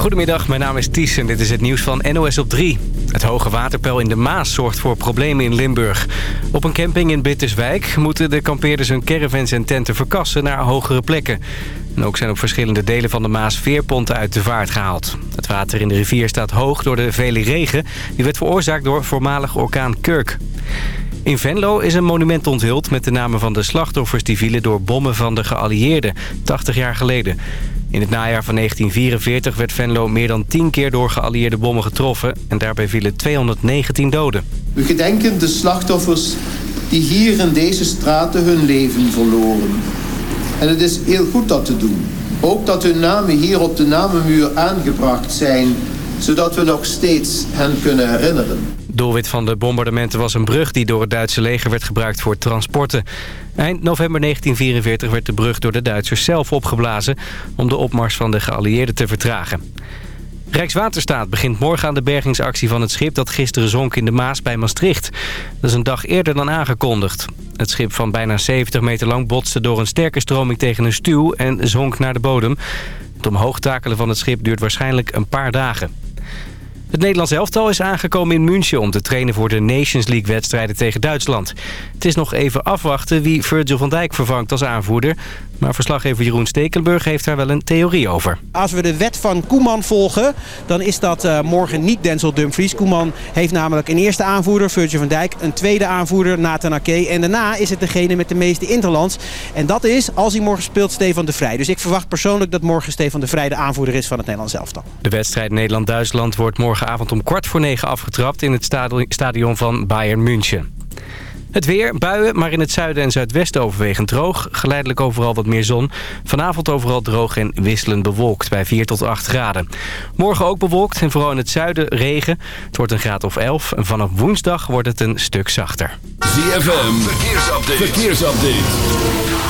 Goedemiddag, mijn naam is Ties en dit is het nieuws van NOS op 3. Het hoge waterpeil in de Maas zorgt voor problemen in Limburg. Op een camping in Bitterswijk moeten de kampeerders hun caravans en tenten verkassen naar hogere plekken. En ook zijn op verschillende delen van de Maas veerponten uit de vaart gehaald. Het water in de rivier staat hoog door de vele regen. Die werd veroorzaakt door voormalig orkaan Kirk. In Venlo is een monument onthuld met de namen van de slachtoffers... die vielen door bommen van de geallieerden, 80 jaar geleden. In het najaar van 1944 werd Venlo meer dan 10 keer door geallieerde bommen getroffen... en daarbij vielen 219 doden. We gedenken de slachtoffers die hier in deze straten hun leven verloren. En het is heel goed dat te doen. Ook dat hun namen hier op de namenmuur aangebracht zijn... zodat we nog steeds hen kunnen herinneren. Doelwit van de bombardementen was een brug die door het Duitse leger werd gebruikt voor transporten. Eind november 1944 werd de brug door de Duitsers zelf opgeblazen... om de opmars van de geallieerden te vertragen. Rijkswaterstaat begint morgen aan de bergingsactie van het schip... dat gisteren zonk in de Maas bij Maastricht. Dat is een dag eerder dan aangekondigd. Het schip van bijna 70 meter lang botste door een sterke stroming tegen een stuw... en zonk naar de bodem. Het omhoog takelen van het schip duurt waarschijnlijk een paar dagen. Het Nederlands elftal is aangekomen in München om te trainen voor de Nations League-wedstrijden tegen Duitsland. Het is nog even afwachten wie Virgil van Dijk vervangt als aanvoerder. Maar verslaggever Jeroen Stekelenburg heeft daar wel een theorie over. Als we de wet van Koeman volgen, dan is dat uh, morgen niet Denzel Dumfries. Koeman heeft namelijk een eerste aanvoerder, Virgil van Dijk. Een tweede aanvoerder, Nathan Ake. En daarna is het degene met de meeste interlands. En dat is, als hij morgen speelt, Stefan de Vrij. Dus ik verwacht persoonlijk dat morgen Stefan de Vrij de aanvoerder is van het Nederlands elftal. De wedstrijd Nederland-Duitsland wordt morgenavond om kwart voor negen afgetrapt... in het stadion van Bayern München. Het weer, buien, maar in het zuiden en zuidwesten overwegend droog. Geleidelijk overal wat meer zon. Vanavond overal droog en wisselend bewolkt bij 4 tot 8 graden. Morgen ook bewolkt en vooral in het zuiden regen. Het wordt een graad of 11 en vanaf woensdag wordt het een stuk zachter. ZFM, verkeersupdate. verkeersupdate.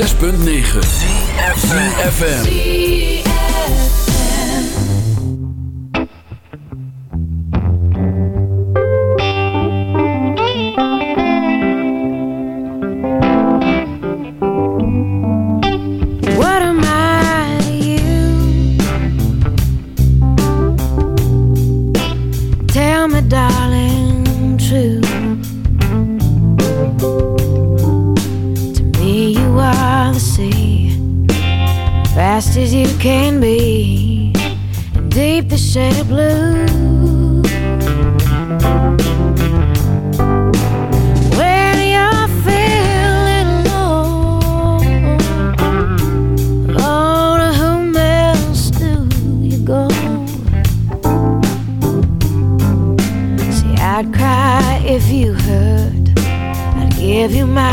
106.9 fast as you can be, deep the shade of blue. When you alone, oh, to whom else do you go? See, I'd cry if you hurt. I'd give you my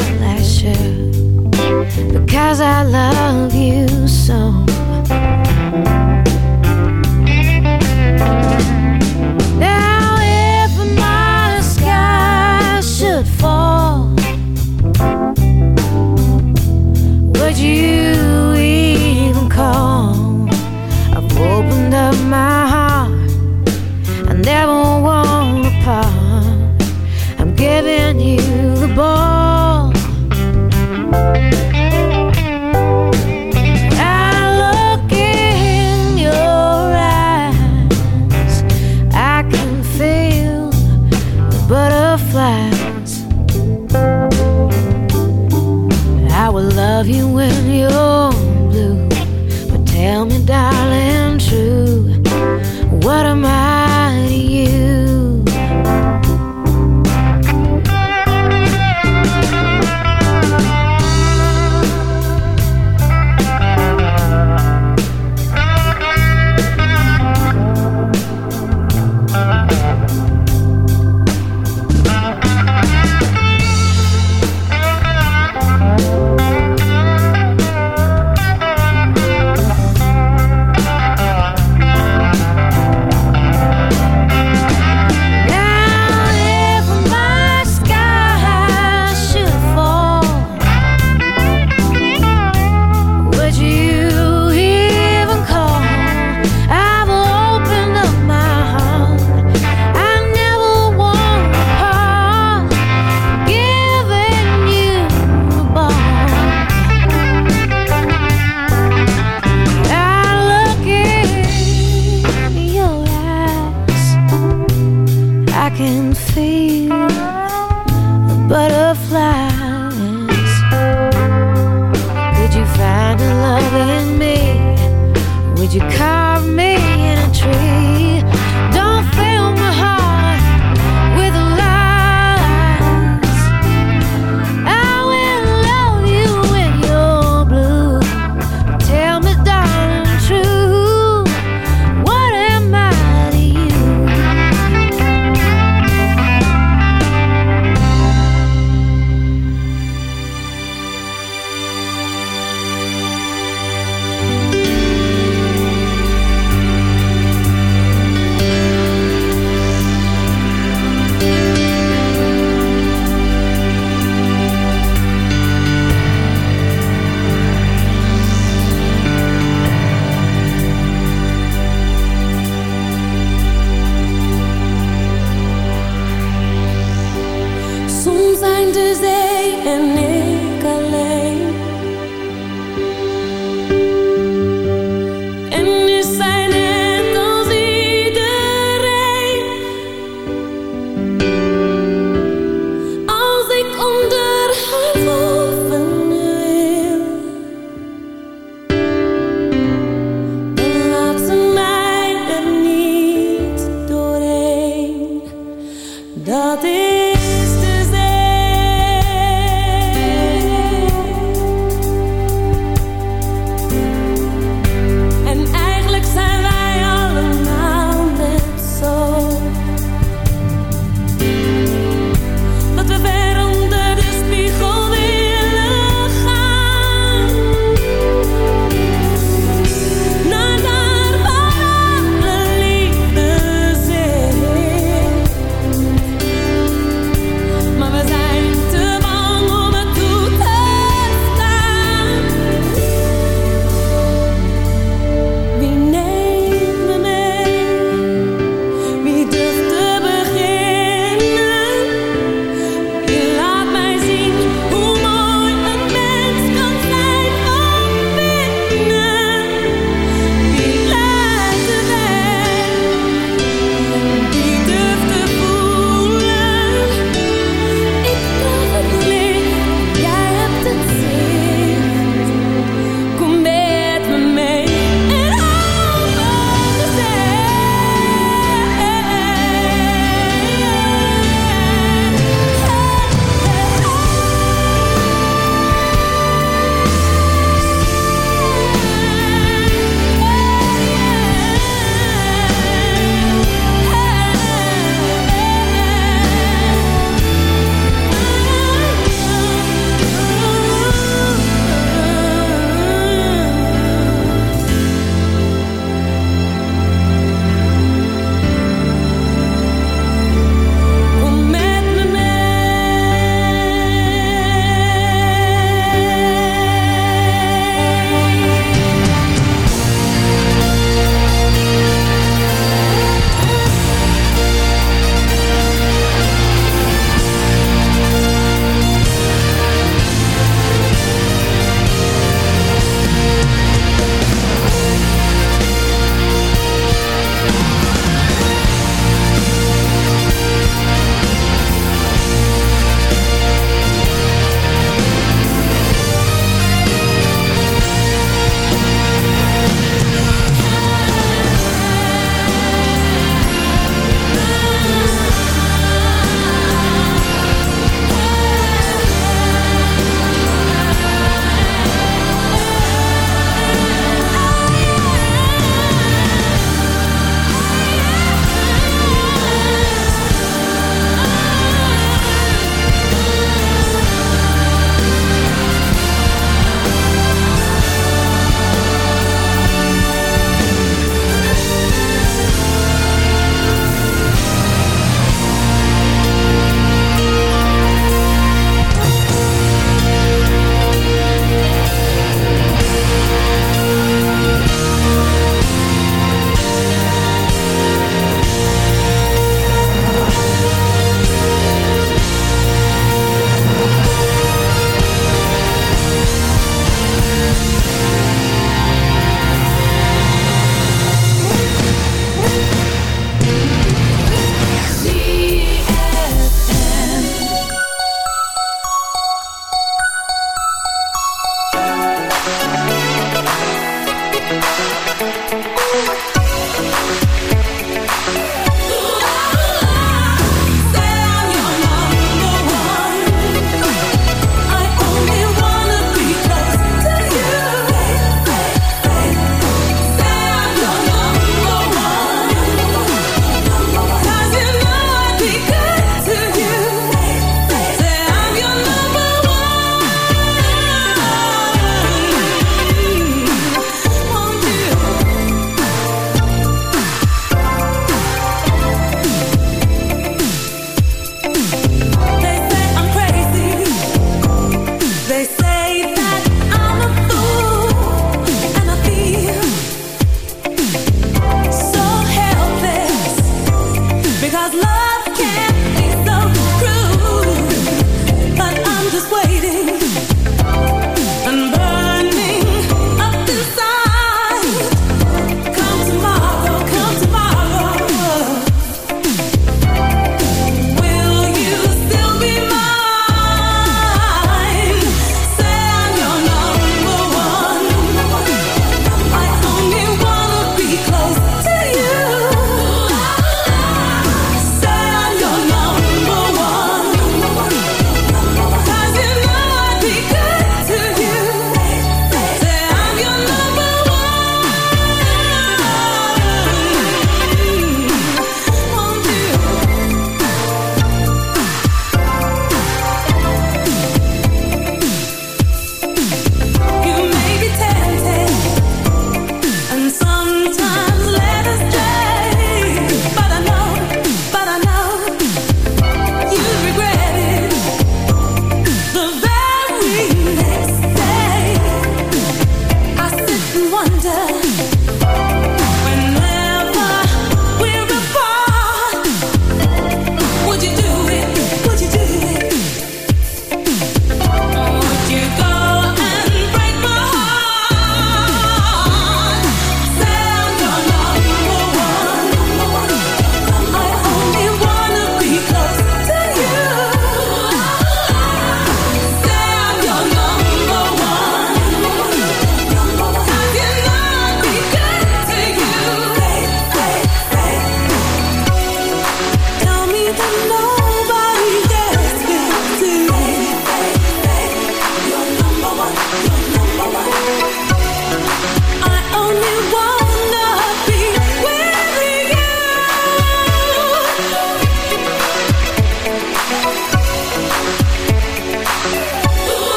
because I love you so.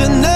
tonight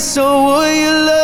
so will you love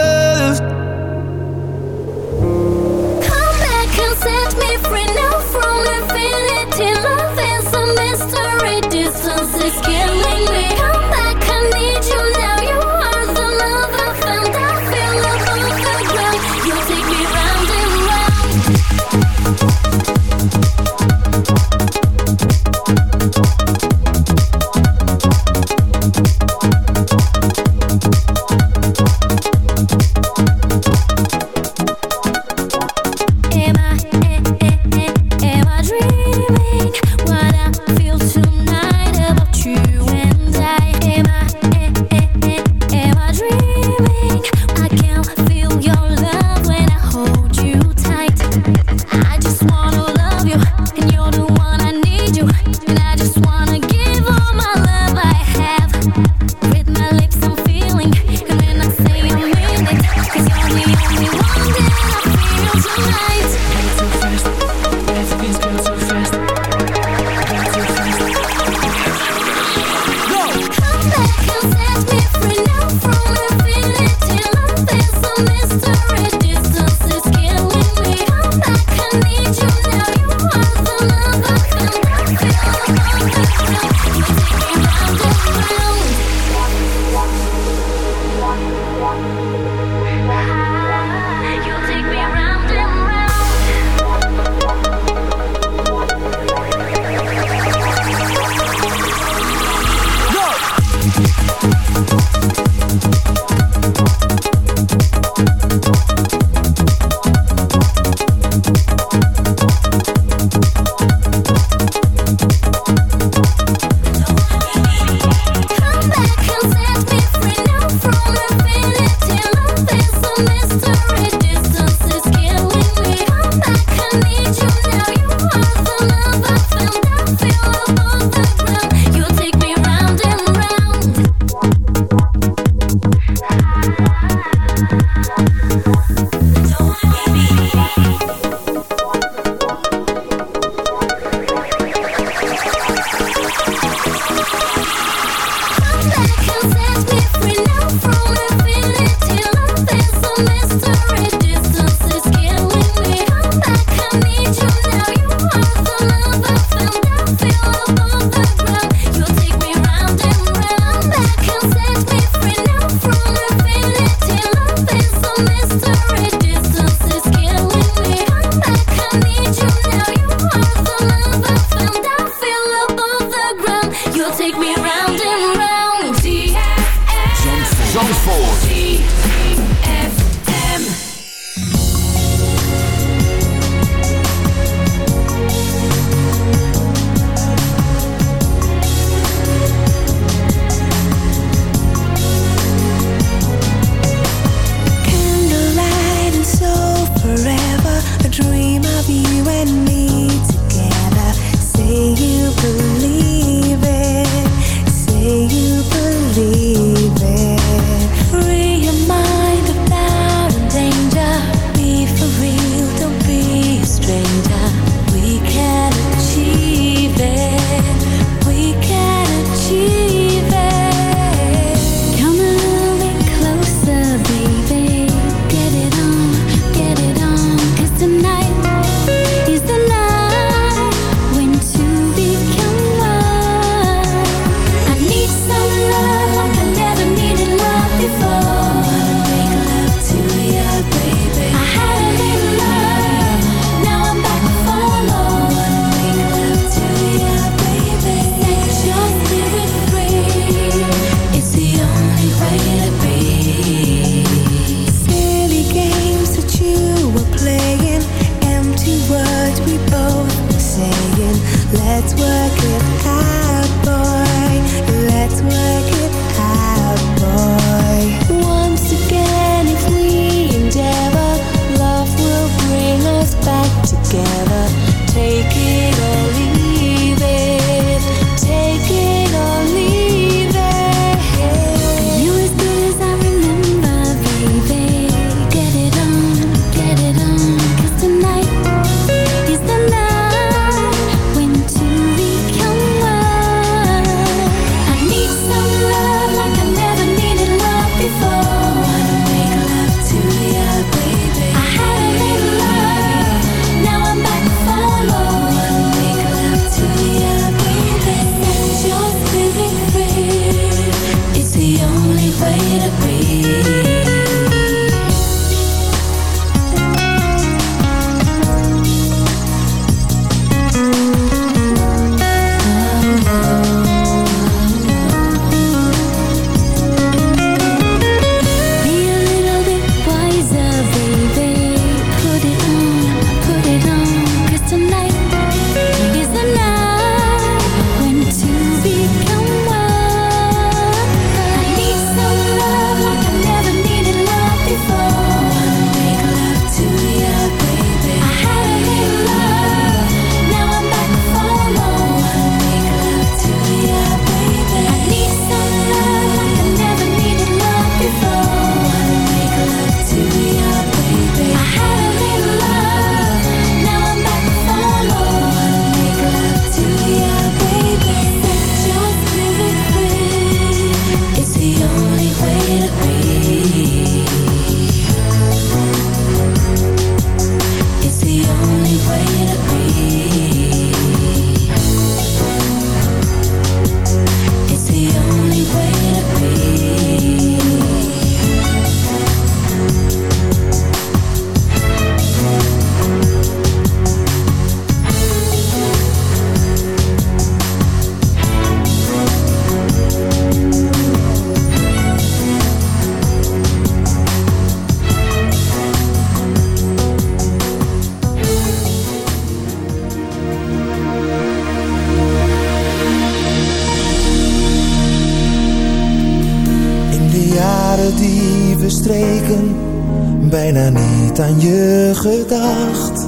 nooit aan je gedacht.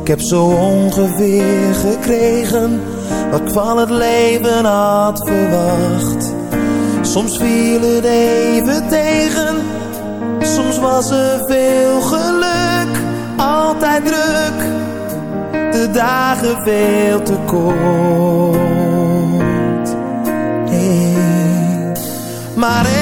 Ik heb zo ongeveer gekregen wat ik van het leven had verwacht. Soms viel het even tegen, soms was er veel geluk. Altijd druk, de dagen veel te kort. Nee. Maar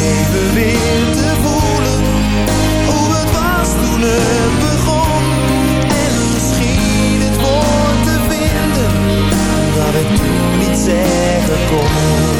even weer te voelen hoe het was toen het begon. En misschien het woord te vinden dat ik toen niet zeggen kon.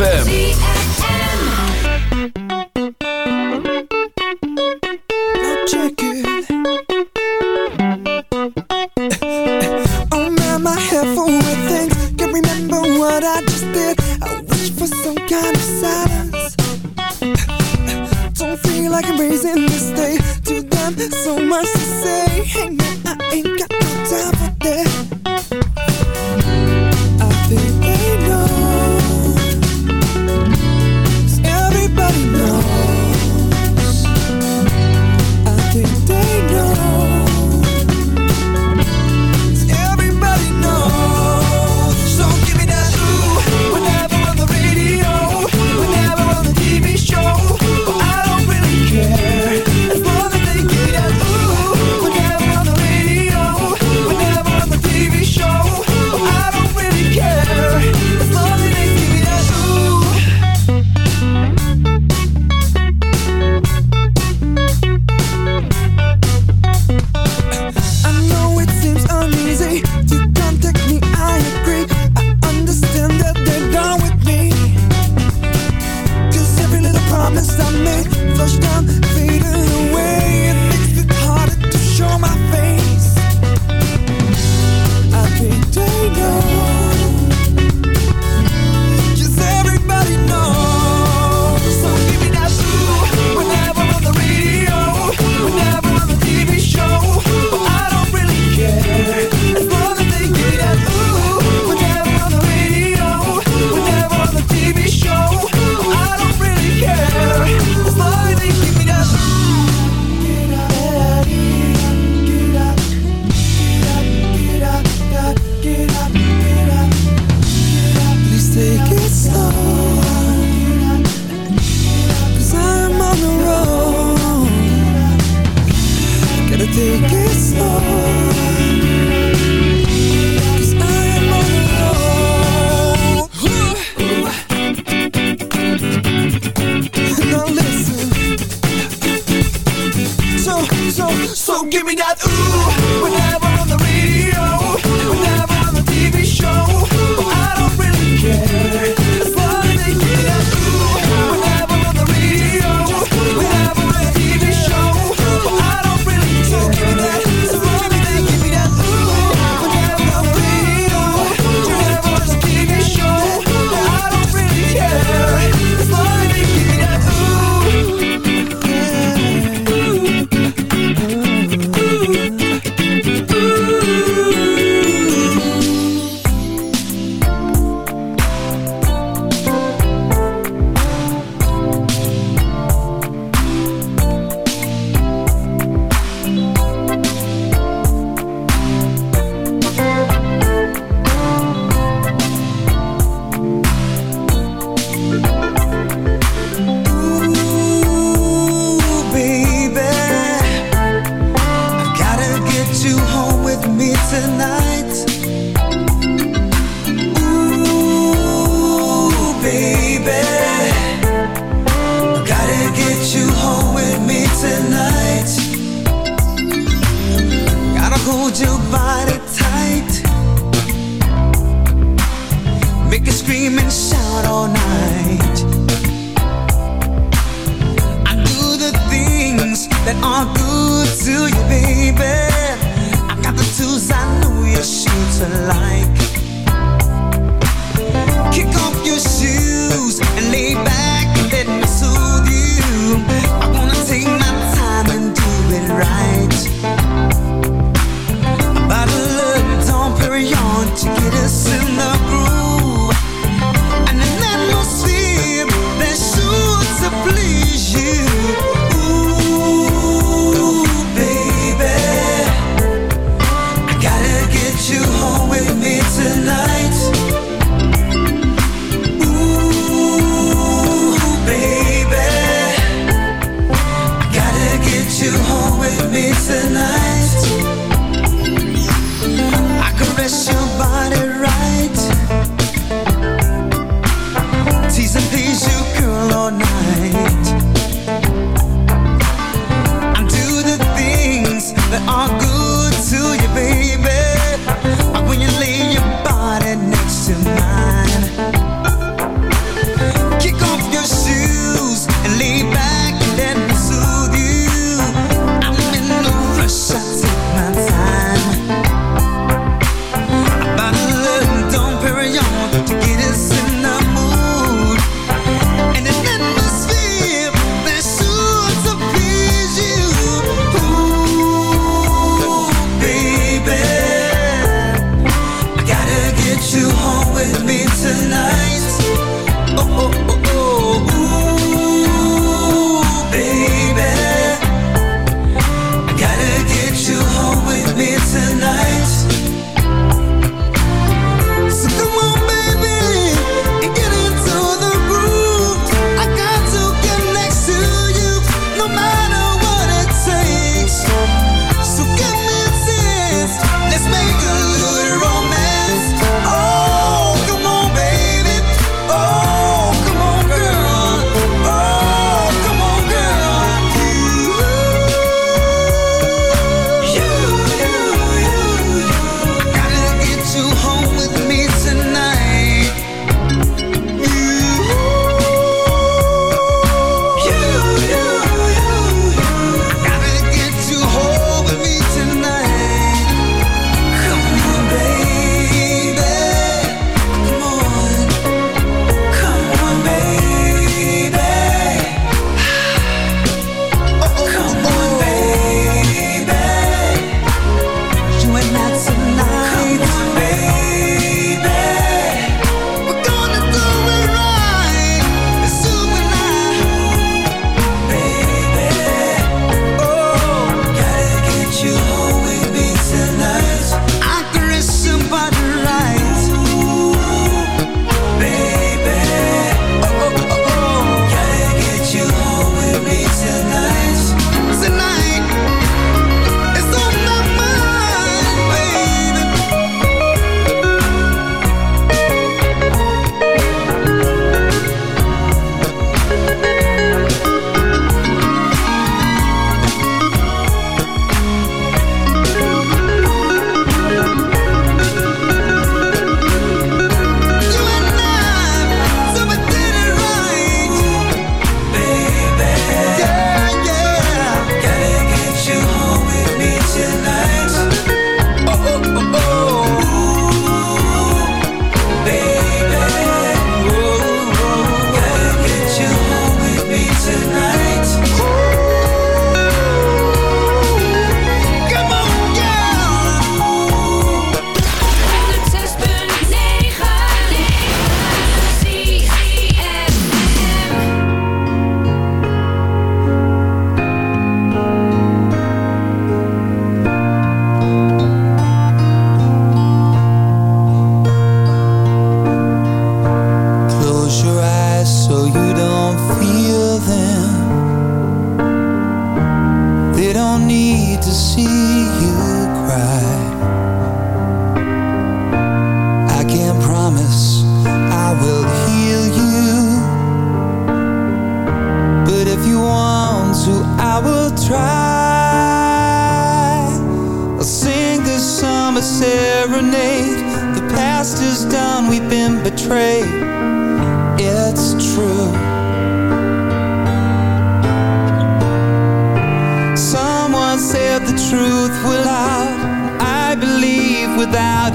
ZFM.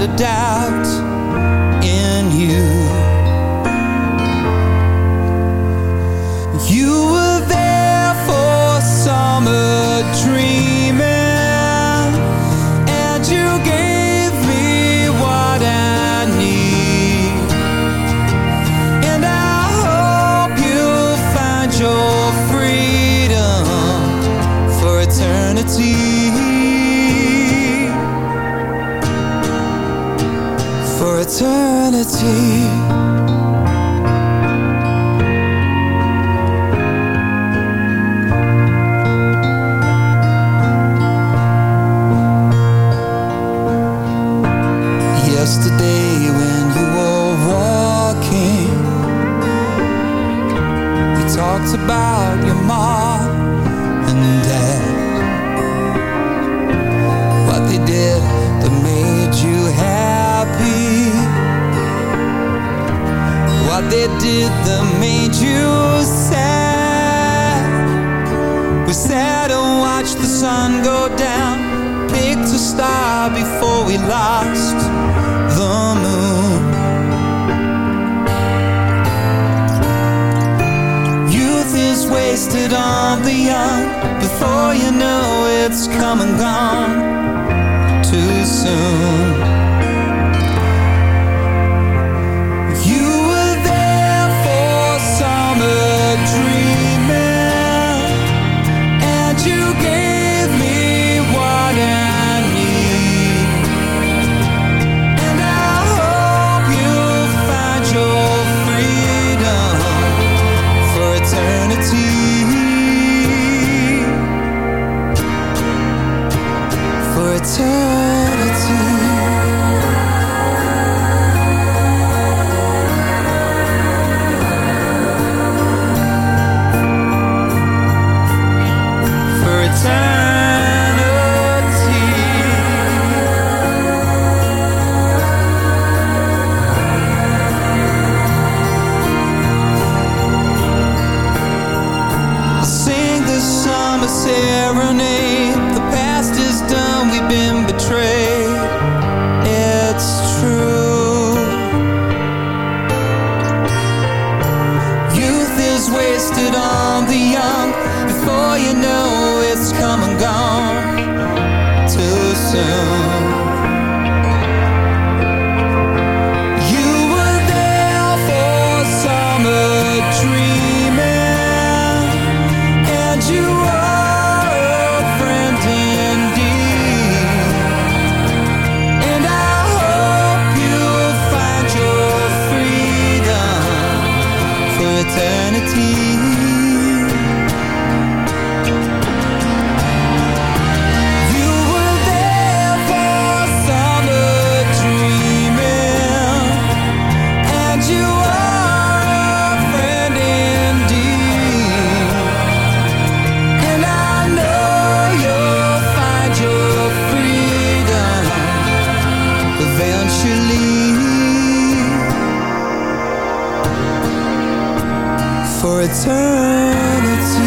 Down. doubt eternity. For eternity.